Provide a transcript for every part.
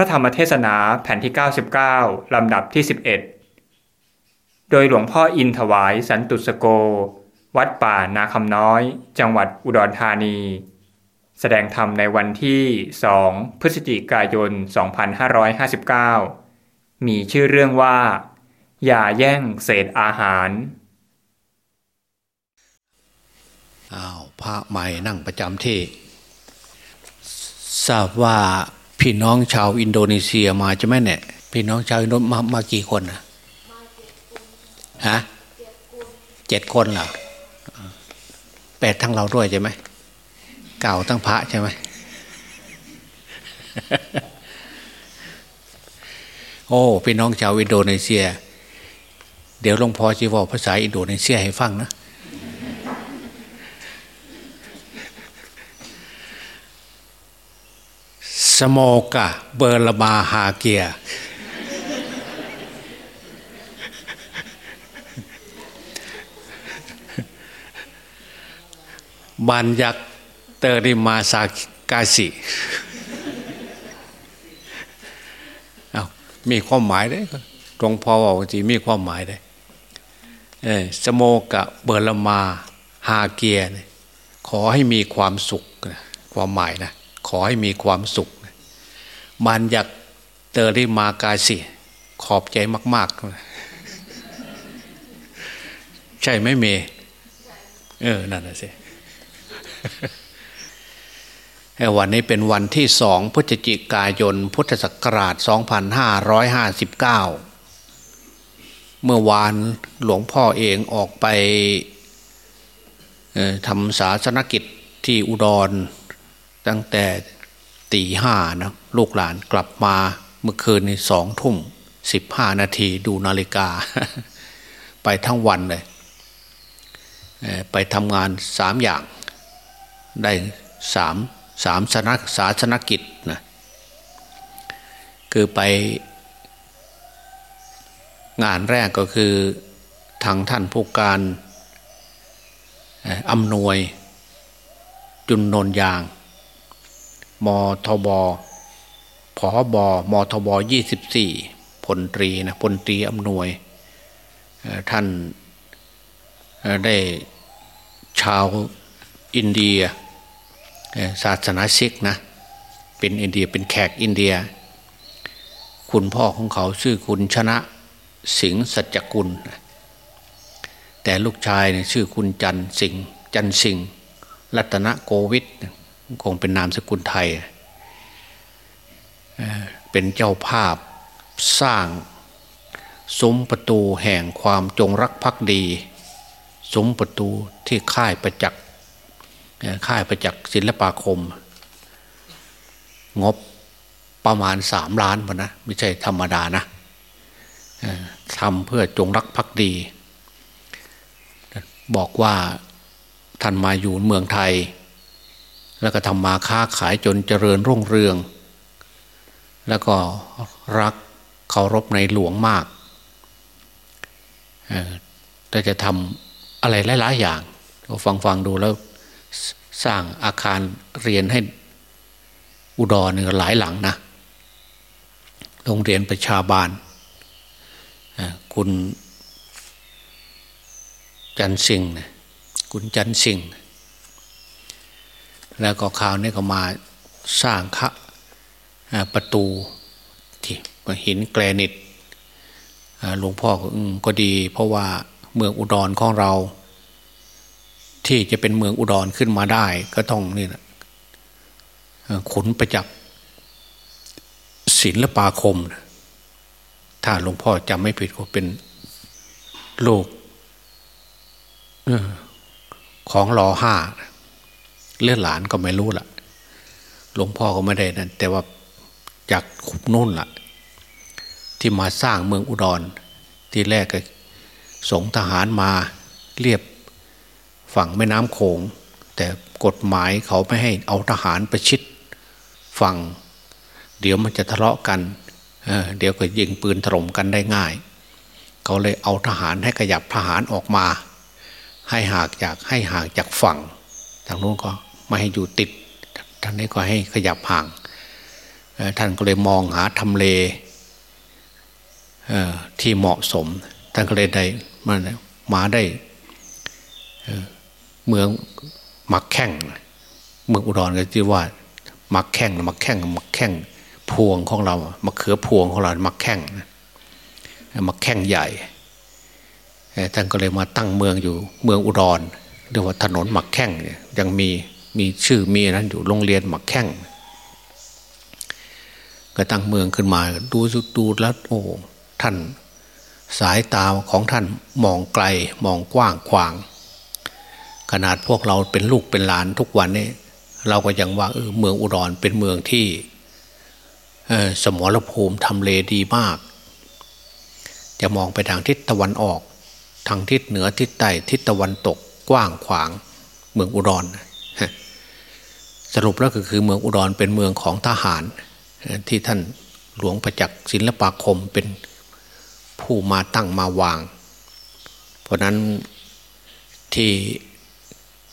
ระธรรมเทศนาแผ่นที่ 99 ลำดับที่ 11 โดยหลวงพ่ออินถวายสันตุสโก วัดป่านาคำน้อย จังหวัดอุดรธานี แสดงธรรมในวันที่ 2 พฤศจิกายน 2559 มีชื่อเรื่องว่า อย่าแย่งเศษอาหารอ้าวพระใหม่นั่งประจำที่ ทราบว่า พี่น้องชาวอินโดนีเซียมาจะไหมเนี่ยพี่น้องชาวอินโดมามากี่คนนะฮะเจ็ดคนเหรอแปดทั้งเราด้วยใช่ไหมเก่าทั้งพระใช่ไหมโอ้พี่น้องชาวอินโดนีเซีย เดี๋ยวหลวงพ่อจะบอกภาษาอินโดนีเซียให้ฟังนะ สโมกะเบอร์ลมาฮาเกีย บันยักเตอริมาซากาสิเอามีความหมายได้ตรงพอบอกจริงมีความหมายได้เออสโมกะเบอร์ลมาฮาเกียเนี่ยขอให้มีความสุข ความหมายนะ ขอให้มีความสุข มันอยากเตอริมากาสิ ขอบใจมาก ๆ ใช่ไหมเม เออ นั่นน่ะสิวันนี้เป็นวันที่สองพฤศจิกายน พุทธศักราช 2559 เมื่อวานหลวงพ่อเองออกไปทำศาสนกิจที่อุดร ตั้งแต่ ตีห้านะลูกหลานกลับมาเมื่อคืนในสองทุ่มสิบห้านาทีดูนาฬิกา ไปทั้งวันเลย ไปทำงานสามอย่าง ได้สามสามสนักศาสนกิจนะคือไปงานแรกก็คือทางท่านผู้การอำนวยจุนนนยาง มทบผอบอมทบยี่สิบสี่พลตรีนะพลตรีอำนวยท่านได้ชาวอินเดียศาสนาซิกนะเป็นอินเดียเป็นแขกอินเดีย คุณพ่อของเขาชื่อคุณชนะสิงห์สัจกุล แต่ลูกชายเนี่ยชื่อคุณจันสิงจันสิงรัตนโกวิท คงเป็นนามสกุลไทย เป็นเจ้าภาพสร้างซุ้มประตูแห่งความจงรักภักดี ซุ้มประตูที่ค่ายประจักษ์ค่ายประจักษ์ศิลปาคม งบประมาณสามล้านพนะไม่ใช่ธรรมดานะทำเพื่อจงรักภักดี บอกว่าท่านมาอยู่เมืองไทย แล้วก็ทำมาค้าขายจนเจริญรุ่งเรือง แล้วก็รักเคารพในหลวงมากแต่จะทำอะไรหลาย ๆ อย่างเราฟังฟังดูแล้วสร้างอาคารเรียนให้อุดรเนี่ยหลายหลังนะโรงเรียนประชาบาลคุณจันสิงห์คุณจันสิงห์ แล้วก็คราวนี้ก็มาสร้างคะประตูที่หินแกรนิตหลวงพ่อก็ดี เพราะว่าเมืองอุดรของเรา ที่จะเป็นเมืองอุดรขึ้นมาได้ ก็ต้องนี่นะขุนประจักษ์ศิลปาคม ถ้าหลวงพ่อจำไม่ผิดก็เป็นโลกของรอห้า เลือนหลานก็ไม่รู้ละหลวงพ่อก็ไม่ได้นั่นแต่ว่าจากขุบนุ่นละ่ะ ที่มาสร้างเมืองอุดร ที่แรกก็สงทหารมาเรียบฝั่งแม่น้ำโขง แต่กฎหมายเขาไม่ให้เอาทหารไปชิดฝั่ง เดี๋ยวมันจะทะเลาะกันเเดี๋ยวก็ยิงปืนถล่มกันได้ง่าย เขาเลยเอาทหารให้ขยับทหารออกมา ให้หากจากให้ห่างจากฝั่ง ทางโน้นก็ ไม่ให้อยู่ติด ท่านนี้ก็ให้ขยับห่าง ท่านก็เลยมองหาทำเลที่เหมาะสม ท่านก็เลยได้มามาได้เมืองมักแข่งเมืองอุดรก็ที่ว่ามักแข่งมักแข่งมักแข่งพวงของเรามักเขือพวงของเรามักแข่งมักแข่งใหญ่ท่านก็เลยมาตั้งเมืองอยู่เมืองอุดรเรียกว่าถนนมักแข่งยังมีมี ชื่อมีนั้นอยู่โรงเรียนหมักแข่งก็ตั้งเมืองขึ้นมาดูดูแล้วโอ้ท่านสายตาของท่านมองไกลมองกว้างขวาง ขนาดพวกเราเป็นลูกเป็นหลานทุกวันนี้ เราก็ยังว่าเออเมืองอุดรเป็นเมืองที่สมรภูมิทำเลดีมาก จะมองไปทางทิศตะวันออก ทางทิศเหนือทิศใต้ทิศตะวันตกกว้างขวาง เมืองอุดร สรุปแล้วก็คือเมืองอุดรเป็นเมืองของทหาร ที่ท่านหลวงประจักษ์ศิลปาคมเป็นผู้มาตั้งมาวาง เพราะนั้นที่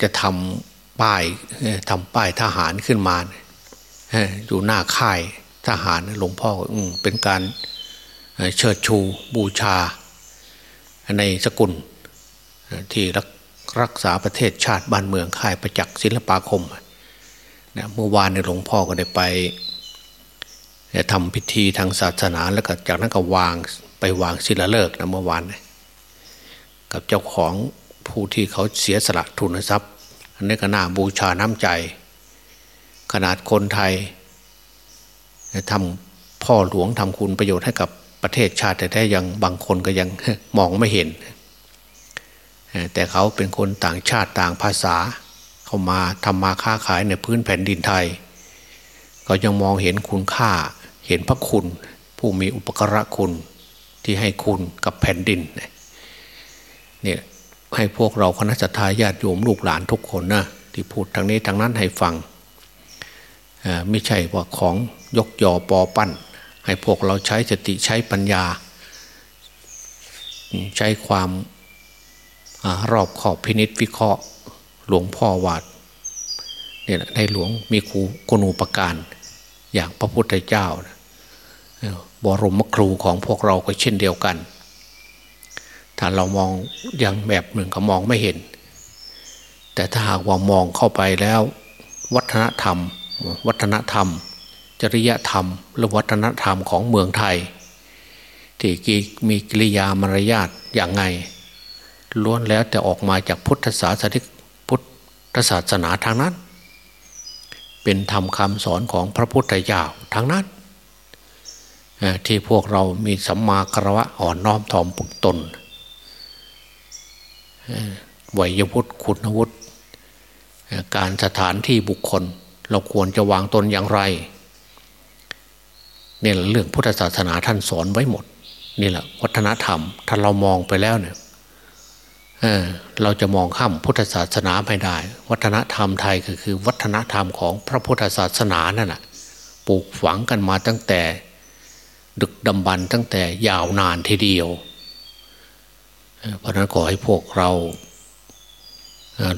จะทำป้ายทำป้ายทหารขึ้นมาอยู่หน้าค่ายทหารหลวงพ่อเป็นการเชิดชูบูชา ในสกุลที่รักรักษาประเทศชาติบ้านเมืองค่ายประจักษ์ศิลปาคมเเมื่อวานในหลวงพ่อก็ได้ไปทำพิธีทางศาสนาแล้วก็จากนั้นก็วางไปวางศิลาฤกษ์นะเมื่อวานกับเจ้าของผู้ที่เขาเสียสละทุนทรัพย์อันนี้ก็น่าบูชาน้ำใจ ขนาดคนไทยทำพ่อหลวงทำคุณประโยชน์ให้กับประเทศชาติแต่แท้ยังบางคนก็ยังมองไม่เห็น แต่เขาเป็นคนต่างชาติต่างภาษา เขามาทำมาค้าขายในพื้นแผ่นดินไทย ก็ยังมองเห็นคุณค่า เห็นพระคุณ ผู้มีอุปกระคุณที่ให้คุณกับแผ่นดินเนี่ยให้พวกเราคณะสัตยาติโยมลูกหลานทุกคนนะที่พูดทางนี้ทางนั้นให้ฟังไม่ใช่ว่าของยกยอปอปั้น ให้พวกเราใช้สติใช้ปัญญา ใช้ความอรอบขอบพินิษวิเคราะห์ หลวงพ่อวาดเนี่ยในหลวงมีครูกนูปการ อย่างพระพุทธเจ้าบรมครูของพวกเราก็เช่นเดียวกัน ถ้าเรามองอย่างแบบหนึ่งก็มองไม่เห็น แต่ถ้าหากว่ามองเข้าไปแล้ว วัฒนธรรม วัฒนธรรม จริยธรรมหรือวัฒนธรรมของเมืองไทย ที่มีกิริยามารยาทอย่างไงล้วนแล้วแต่ออกมาจากพุทธศาสนิก ศาสนาทางนั้น เป็นธรรมคำสอนของพระพุทธเจ้าทางนั้น ที่พวกเรามีสัมมาคารวะอ่อนน้อมถ่อมตนไหวยวุฒิคุณวุฒิการสถานที่บุคคล เราควรจะวางตนอย่างไรเนี่ยเรื่องพุทธศาสนาท่านสอนไว้หมด นี่แหละวัฒนธรรม ถ้าเรามองไปแล้วเนี่ย เเราจะมองข้ามพุทธศาสนาไม่ได้ วัฒนธรรมไทยก็คือวัฒนธรรมของพระพุทธศาสนานั่นแหะปลูกฝังกันมาตั้งแต่ ดึกดำบรรตั้งแต่ยาวนานทีเดียวเพราะนั้นขอให้พวกเรา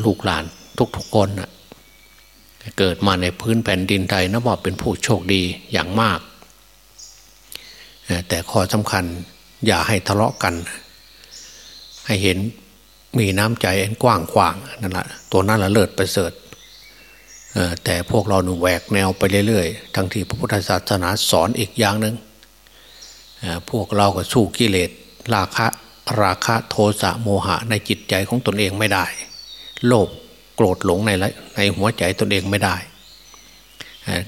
ลูกหลานทุกๆคนเกิดมาในพื้นแผ่นดินไทยนับว่าเป็นผู้โชคดีอย่างมาก แต่ข้อสำคัญอย่าให้ทะเลาะกัน ให้เห็น มีน้ำใจอันกว้างขวางนั่นแหละตัวนั้นละเลิศประเสริฐแต่พวกเราหนูแหวกแนวไปเรื่อยๆ ทั้งที่พระพุทธศาสนาสอนอีกอย่างหนึ่งพวกเราก็สู้กิเลสราคะราคะโทสะโมหะในจิตใจของตนเองไม่ได้ โลภโกรธหลงในในหัวใจตนเองไม่ได้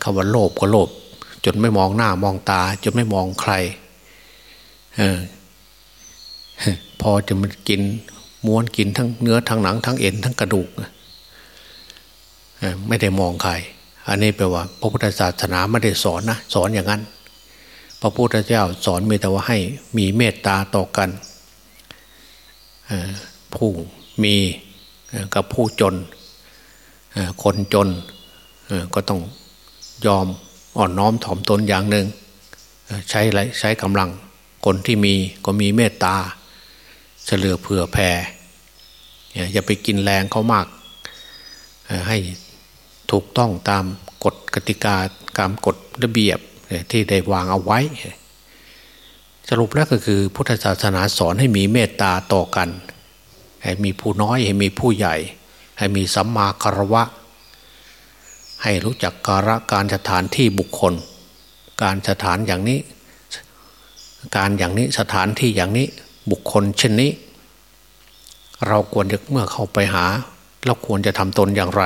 คำว่าโลภก็โลภจนไม่มองหน้ามองตา จนไม่มองใครอพอจะมันกิน ม้วนกินทั้งเนื้อทั้งหนังทั้งเอ็นทั้งกระดูกไม่ได้มองใครอันนี้แปลว่า พระพุทธศาสนาไม่ได้สอนนะสอนอย่างนั้น พระพุทธเจ้าสอนมีแต่ว่าให้มีเมตตาต่อกันผู้มีกับผู้จนคนจนก็ต้องยอมอ่อนน้อมถ่อมตนอย่างหนึ่งใช้ใช้กำลังคนที่มีก็มีเมตตา เฉลือเผื่อแผ่อย่าไปกินแรงเขามาก ให้ถูกต้องตามกฎกติกาตามกฎระเบียบที่ได้วางเอาไว้ สรุปแล้วก็คือพุทธศาสนาสอนให้มีเมตตาต่อกัน ให้มีผู้น้อยให้มีผู้ใหญ่ ให้มีสัมมาคารวะ ให้รู้จักการะการสถานที่บุคคล การสถานอย่างนี้ การอย่างนี้สถานที่อย่างนี้ บุคคลเช่นนี้ เราควรจะเมื่อเข้าไปหา เราควรจะทำตนอย่างไร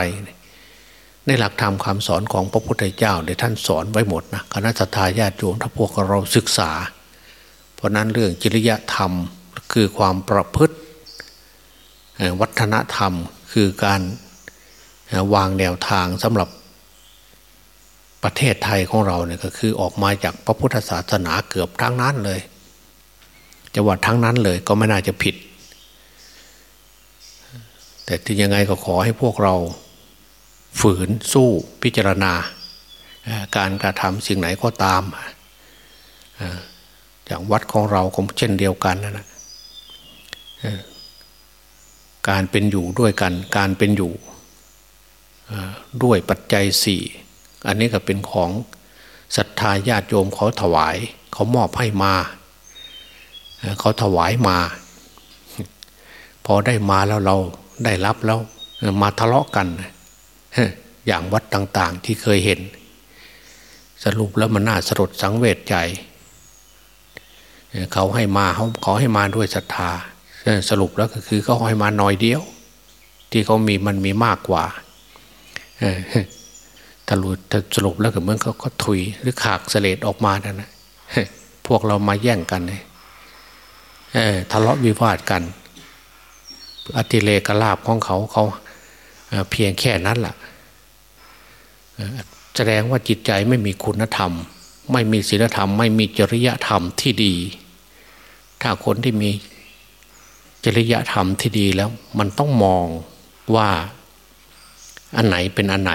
ในหลักธรรมคำสอนของพระพุทธเจ้าในท่านสอนไว้หมดนะคณะทาญาติโยมถ้าพวกเราศึกษา เพราะนั้นเรื่องจริยธรรมคือความประพฤติวัฒนธรรมคือการวางแนวทางสำหรับประเทศไทยของเราเนี่ยก็คือออกมาจากพระพุทธศาสนาเกือบทั้งนั้นเลย จะว่าทั้งนั้นเลยก็ไม่น่าจะผิด แต่ที่ยังไงก็ขอให้พวกเราฝืนสู้พิจารณา การกระทำสิ่งไหนก็ตามอย่างวัดของเราก็เช่นเดียวกันนะการเป็นอยู่ด้วยกัน การเป็นอยู่ด้วยปัจจัยสี่อันนี้ก็เป็นของศรัทธาญาติโยมเขาถวาย เขามอบให้มา เขาถวายมา พอได้มาแล้วเราได้รับแล้วมาทะเลาะกัน อย่างวัดต่าง ๆ ที่เคยเห็น สรุปแล้วมันน่าสลดสังเวชใจเขาให้มาเขาขาให้มาด้วยศรัทธาสรุปแล้วก็คือเขาให้มาหน่อยเดียว ที่เขามีมันมีมากกว่าถ้ารู้สรุปแล้วก็เหมือนเขาก็ถุยหรือขากเสลดออกมานั่นนะพวกเรามาแย่งกันเลย ทะเลาะวิวาทกัน อติเลกลาบของเขาเขาเพียงแค่นั้นแหละแสดงว่าจิตใจไม่มีคุณธรรม ไม่มีศีลธรรม ไม่มีจริยธรรมที่ดี ถ้าคนที่มีจริยธรรมที่ดีแล้ว มันต้องมองว่าอันไหนเป็นอันไหน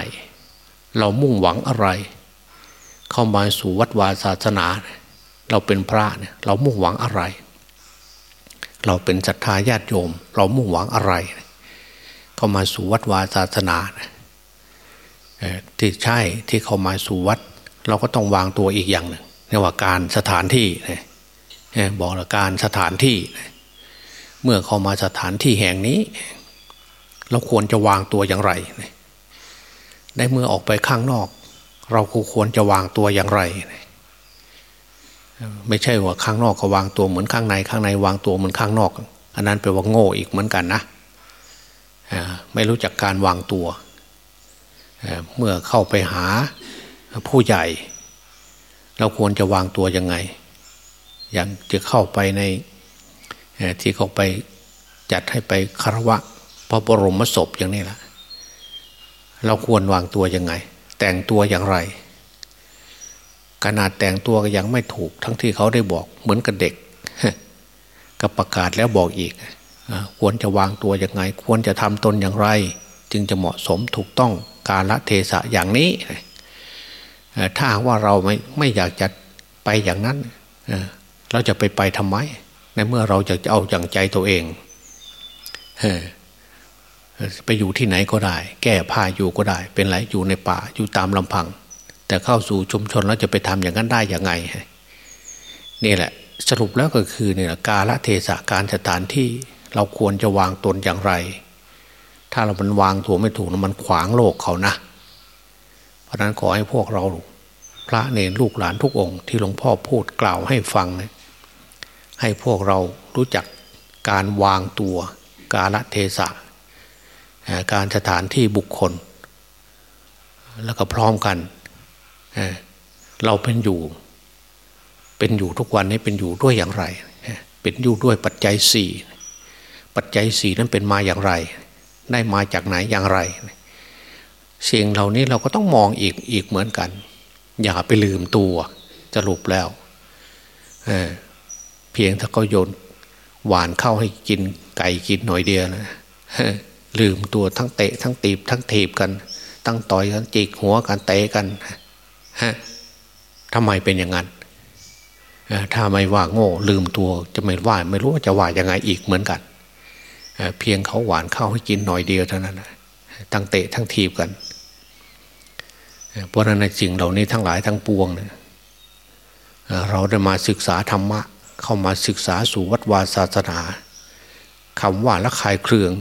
เรามุ่งหวังอะไร เข้ามาสู่วัดวาศาสนา เราเป็นพระเนี่ยเรามุ่งหวังอะไร เราเป็นศรัทธาญาติโยม เรามุ่งหวังอะไร เข้ามาสู่วัดวาศาสนาที่ใช่ที่เข้ามาสู่วัด เราก็ต้องวางตัวอีกอย่างหนึ่งเรียกว่าการสถานที่บอกละการสถานที่ เมื่อเข้ามาสถานที่แห่งนี้ เราควรจะวางตัวอย่างไรได้เมื่อออกไปข้างนอก เราควรจะวางตัวอย่างไร ไม่ใช่ว่าข้างนอกก็วางตัวเหมือนข้างใน ข้างในวางตัวเหมือนข้างนอก อันนั้นแปลว่าโง่อีกเหมือนกันนะไม่รู้จักการวางตัว เมื่อเข้าไปหาผู้ใหญ่ เราควรจะวางตัวยังไง อย่างจะเข้าไปในที่เขาไปจัดให้ไปคารวะพระบรมศพอย่างนี้ละเราควรวางตัวยังไง แต่งตัวอย่างไร ขนาดแต่งตัวก็ยังไม่ถูก ทั้งที่เขาได้บอกเหมือนกับเด็กก็ประกาศแล้วบอกอีก ควรจะวางตัวยังไง ควรจะทำตนอย่างไร จึงจะเหมาะสมถูกต้องกาลเทศะอย่างนี้ ถ้าว่าเราไม่ไม่อยากจะไปอย่างนั้น เราจะไปไปทำไม ในเมื่อเราจะเอาอย่างใจตัวเองไปอยู่ที่ไหนก็ได้ แก้ผ้าอยู่ก็ได้ เป็นไรอยู่ในป่าอยู่ตามลำพัง แต่เข้าสู่ชุมชนแล้วจะไปทำอย่างนั้นได้อย่างไง นี่แหละ สรุปแล้วก็คือเนี่ยกาละเทศะการสถานที่เราควรจะวางตนอย่างไร ถ้าเรามันวางถูกไม่ถูกมันขวางโลกเขานะ เพราะนั้นขอให้พวกเราพระเนรลูกหลานทุกองค์ที่หลวงพ่อพูดกล่าวให้ฟังนะให้พวกเรารู้จักการวางตัวกาละเทศะการสถานที่บุคคล แล้วก็พร้อมกัน เราเป็นอยู่ เป็นอยู่ทุกวันนี้เป็นอยู่ด้วยอย่างไร เป็นอยู่ด้วยปัจจัยสี่ปัจจัยสี่นั้นเป็นมาอย่างไร ได้มาจากไหนอย่างไรสิ่งเหล่านี้เราก็ต้องมองอีกอีกเหมือนกัน อย่าไปลืมตัวจะลุปแล้วเเพียงถ้าเขาโยนหวานเข้าให้กินไก่กินหน่อยเดียวนะลืมตัวทั้งเตะทั้งตีบทั้งถีบกัน ตั้งต่อยกันจิกหัวกันเตะกัน ทำไมเป็นอย่างนั้นถ้าไม่ว่าโง่ลืมตัวจะไม่ว่าไม่รู้ว่าจะว่ายังไงอีกเหมือนกันเพียงเขาหวานข้าวให้กินหน่อยเดียวเท่านั้นทั้งเตะทั้งทีบกันเพราะนั้นสิ่งเหล่านี้ทั้งหลายทั้งปวงเนี่ยเราได้มาศึกษาธรรมะ เข้ามาศึกษาสู่วัดวาศาสนาคำว่าละคายเครือง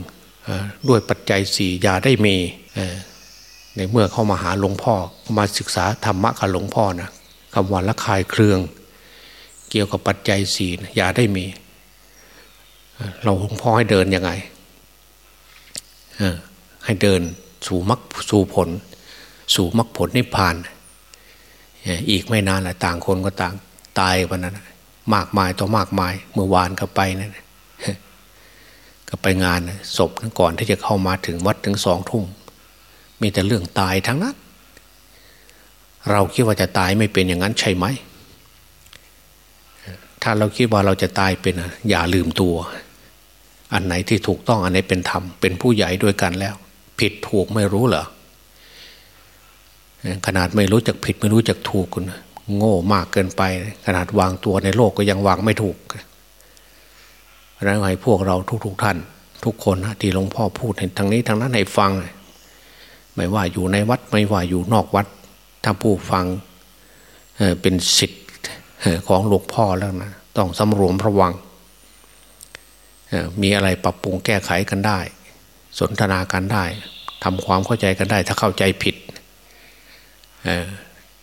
ด้วยปัจจัยสี่ยาได้มี ในเมื่อเข้ามาหาหลวงพ่อมาศึกษาธรรมะกับหลวงพ่อนะคำว่าละคายเครือง เกี่ยวกับปัจจัยสี่อย่าได้มี เราหลวงพ่อให้เดินยังไงให้เดินสู่มรรคสู่ผล สู่มรรคผลนิพพานอีกไม่นานแหละต่างคนก็ต่างตายวันนั้นมากมายต่อมากมาย เมื่อวานก็ไปนั่นก็ไปงานศพนั่นก่อนที่จะเข้ามาถึงวัดถึงสองทุ่ม มีแต่เรื่องตายทั้งนั้น เราคิดว่าจะตายไม่เป็นอย่างนั้นใช่ไหม ถ้าเราคิดว่าเราจะตายเป็นอย่าลืมตัว อันไหนที่ถูกต้องอันไหนเป็นธรรมเป็นผู้ใหญ่ด้วยกันแล้ว ผิดถูกไม่รู้เหรอขนาดไม่รู้จักผิดไม่รู้จักถูกคุณโง่มากเกินไป ขนาดวางตัวในโลกก็ยังวางไม่ถูกเพราะนั้นให้พวกเราทุกๆทท่าน ทุกคนนะที่หลวงพ่อพูดทางนี้ทางนั้นให้ฟัง ไม่ว่าอยู่ในวัดไม่ว่าอยู่นอกวัด ถ้าผู้ฟังเป็นสิทธิ์ของหลวงพ่อแล้วนะต้องสำรวมระวัง มีอะไรปรับปรุงแก้ไขกันได้ สนทนากันได้ทำความเข้าใจกันได้ ถ้าเข้าใจผิด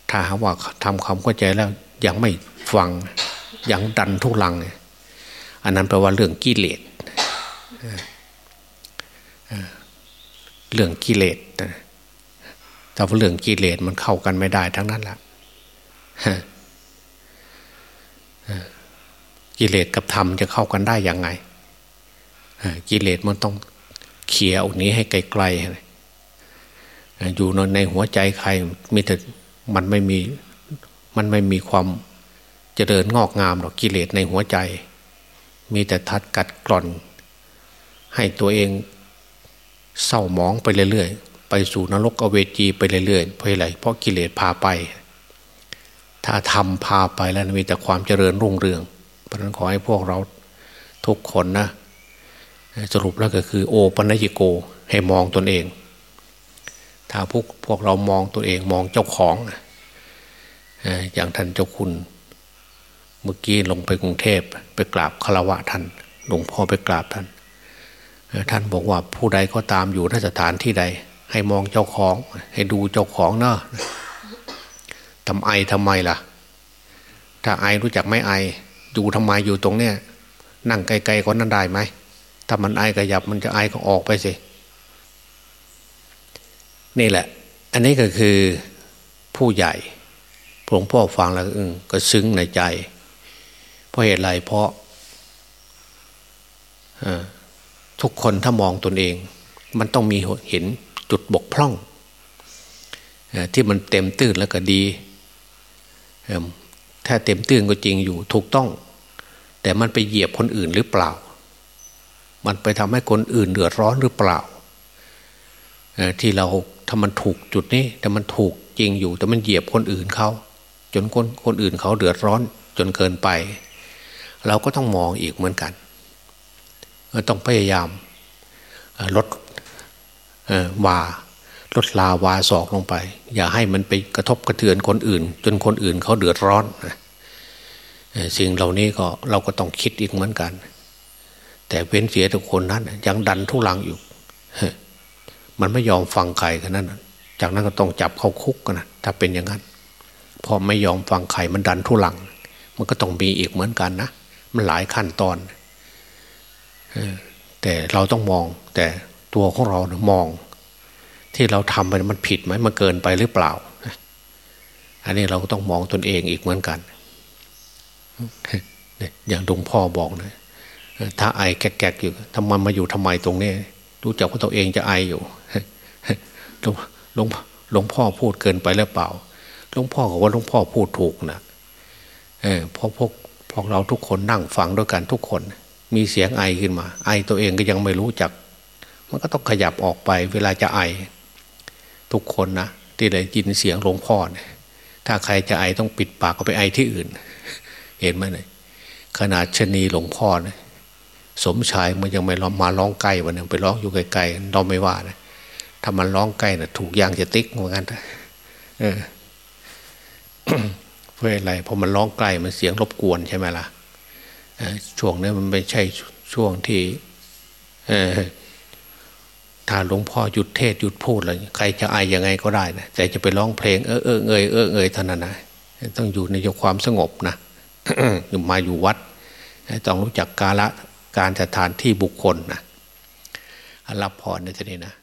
ถ้าหากว่าทำความเข้าใจแล้วยังไม่ฟังยังดันทุลัง อันนั้นแปลว่าเรื่องกิเลสเรื่องกิเลสแต่ ว่าเรื่องกิเลสมันเข้ากันไม่ได้ทั้งนั้นแหละกิเลสกับธรรมจะเข้ากันได้ยังไงกิเลสมันต้องเขี่ยออกนี้ให้ไกลๆอยู่ในหัวใจใครมีแต่มันไม่มีมันไม่มีความเจริญงอกงามหรอกกิเลสในหัวใจ มีแต่ทัดกัดกร่อน ให้ตัวเองเศร้าหมองไปเรื่อย ไปสู่นรกอเวจีไปเรื่อยๆเพราะอะไรเพราะกิเลสพาไป ถ้าทำพาไปแล้วมีแต่ความเจริญรุ่งเรือง เพราะนั้นขอให้พวกเราทุกคนนะ สรุปแล้วก็คือ โอปัญญิโกให้มองตนเอง ถ้าพวกพวกเรามองตัวเองมองเจ้าของ อย่างท่านเจ้าคุณ เมื่อกี้ลงไปกรุงเทพไปกราบคารวะท่านหลวงพ่อไปกราบท่าน ท่านบอกว่าผู้ใดก็ตามอยู่นสถานที่ใด ให้มองเจ้าของ ให้ดูเจ้าของเนาะทำไอทำไมล่ะ ถ้าไอรู้จักไม่ไอ อยู่ทำไมอยู่ตรงเนี้ยนั่งไกลๆก็นั่นได้ไหม ถ้ามันไอกระยับมันจะไอก็ออกไปสิ นี่แหละ อันนี้ก็คือผู้ใหญ่หลวงพ่อฟังแล้วก็ซึ้งในใจ เพราะเหตุไรเพราะทุกคนถ้ามองตนเอง มันต้องมีเห็น จุดบกพร่อง ที่มันเต็มตื้นแล้วก็ดี ถ้าเต็มตื้นก็จริงอยู่ถูกต้อง แต่มันไปเหยียบคนอื่นหรือเปล่า มันไปทำให้คนอื่นเดือดร้อนหรือเปล่า ที่เราถ้ามันถูกจุดนี้แต่มันถูกจริงอยู่ แต่มันเหยียบคนอื่นเขาจนคนคนอื่นเขาเดือดร้อนจนเกินไป เราก็ต้องมองอีกเหมือนกัน ต้องพยายามลด วาลดลาวาศอกลงไป อย่าให้มันไปกระทบกระเทือนคนอื่น จนคนอื่นเขาเดือดร้อนสิ่งเหล่านี้ก็เราก็ต้องคิดอีกเหมือนกัน แต่เป็นเสียทุกคนนั้น ยังดันทุลังอยู่มันไม่ยอมฟังใครกันนั้นจากนั้นก็ต้องจับเข้าคุกกันนะถ้าเป็นอย่างนั้นพอไม่ยอมฟังใครมันดันทุลัง มันก็ต้องมีอีกเหมือนกันนะมันหลายขั้นตอนแต่เราต้องมองแต่ ตัวของเรานะมอง ที่เราทำไปมันผิดไหมมันเกินไปหรือเปล่า อันนี้เราก็ต้องมองตนเองอีกเหมือนกันอย่างหลวงพ่อบอกนะถ้าไอแกกๆอยู่ทำไมมาอยู่ทำไมตรงนี้รู้จักว่าตัวเองจะไออยู่หลวงหลวงหลวงพ่อพูดเกินไปหรือเปล่าหลวงพ่อบอกว่าหลวงพ่อพูดถูกนะเออพอพวกพวกเราทุกคนนั่งฟังด้วยกันทุกคน มีเสียงไอขึ้นมา ไอตัวเองก็ยังไม่รู้จัก มันก็ต้องขยับออกไป เวลาจะไอ ทุกคนนะที่ได้ยินเสียงหลวงพ่อเนี่ยถ้าใครจะไอต้องปิดปากก็ไปไอที่อื่น เห็นไหมเนี่ยขนาดชนีหลวงพ่อเนี่ยสมชายมันยังไม่ร้องมาร้องใกล้วันนึงไปร้องอยู่ไกลๆเราไม่ว่านะถ้ามันร้องใกล้นะ่ะ ถูกยางจะติ๊กเหมือนกันเออเพเพราะอะไรเพราะมันร้องไกลมันเสียงรบกวนใช่ไหมล่ะช่วงนี้มันไม่ใช่ช่วงที่ ถ้าหลวงพ่อหยุดเทศหยุดพูดเลยใครจะไอยังไงก็ได้นะแต่จะไปร้องเพลงเออเออเอยเออเอยเท่านั้นนะต้องอยู่ในความสงบนะอยู่มาอยู่วัด ต้องรู้จักกาละการสถานที่บุคคลนะรับพรในที่นี้นะ